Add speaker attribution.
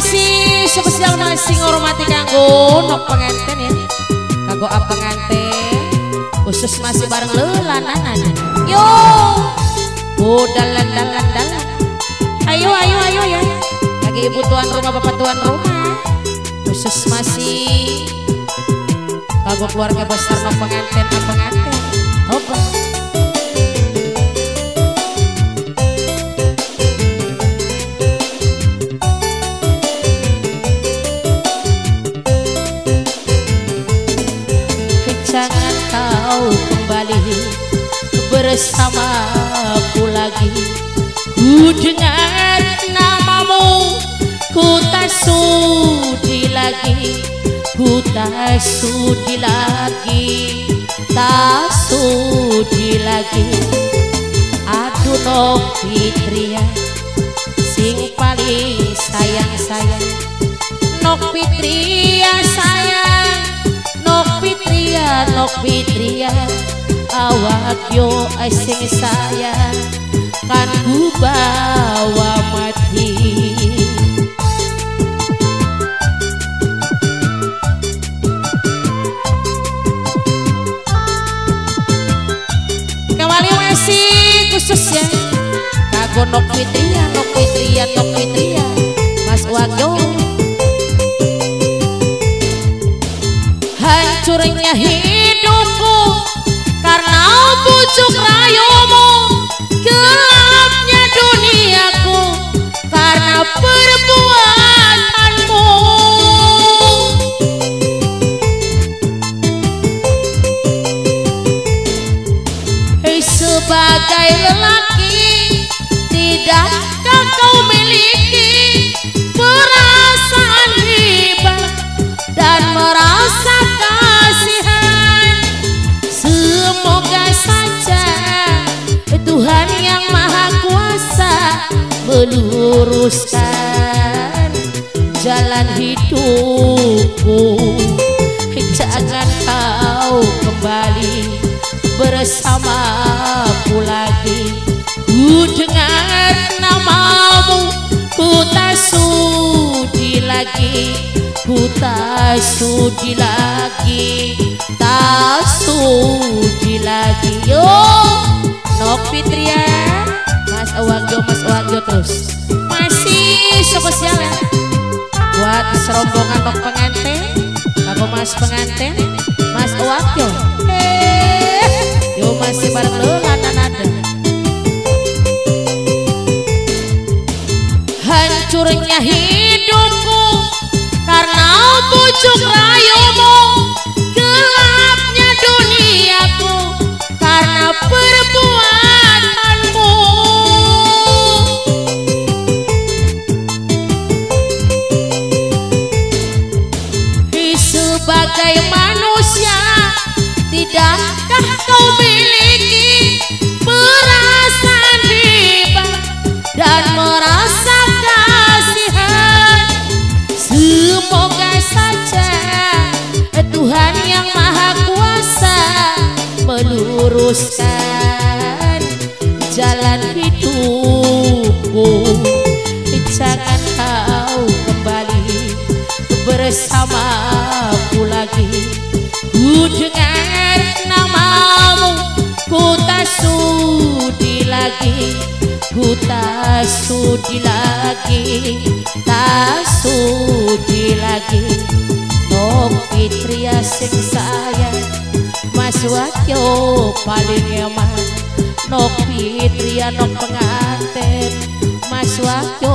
Speaker 1: masih spesial masih ngormati kanggo nok pengantin ya? Kanggo apa pengantin. Khusus masih bareng lelananan yo! Oh dalan dalan ayo ayo ayo ya. Lagi ibu tuan rumah bapak tuan rumah. Khusus masih kanggo keluarga besar nok pengantin apa pengantin. Apa bersamaku lagi. Ku dengar namamu ku tak sudi lagi. Ku tak sudi lagi tak sudi lagi. Aduh no fitria sing paling sayang sayang nok fitria sayang. Nok fitria nok fitria awak yo asing sayang kan ku bawa mati. Kembali masih khusus ya. Kago nok fitria nok fitria nok fitria. Mas wagyo. Hancurnya hidupku karena bujuk rayumu gelapnya duniaku karena perbuatanmu. Hei sebagai lelaki Tidakkah kau miliki Meluruskan Jalan hidupku. Jangan kau kembali bersamaku lagi. Ku dengar namamu Ku tak sudi lagi. Ku tak sudi lagi Tak sudi lagi. Yo Nok Fitria Buat serombongan Nok pengantin Aku Mas pengantin Mas Awagyo Eh, Yo masih bareng lo nada nada Hancurnya hidupku Karena bujuk rayumu jalan hidupku. Jangan kau kembali bersamaku lagi. Ku dengar namamu Ku tak sudi lagi Ku tak sudi lagi Tak sudi lagi Nok Fitria sing sayang Mas Wahyo paling eman Nok Fitria nok pengantin Mas Wahyo